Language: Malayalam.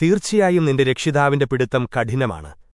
തീർച്ചയായും നിന്റെ രക്ഷിതാവിന്റെ പിടുത്തം കഠിനമാണ്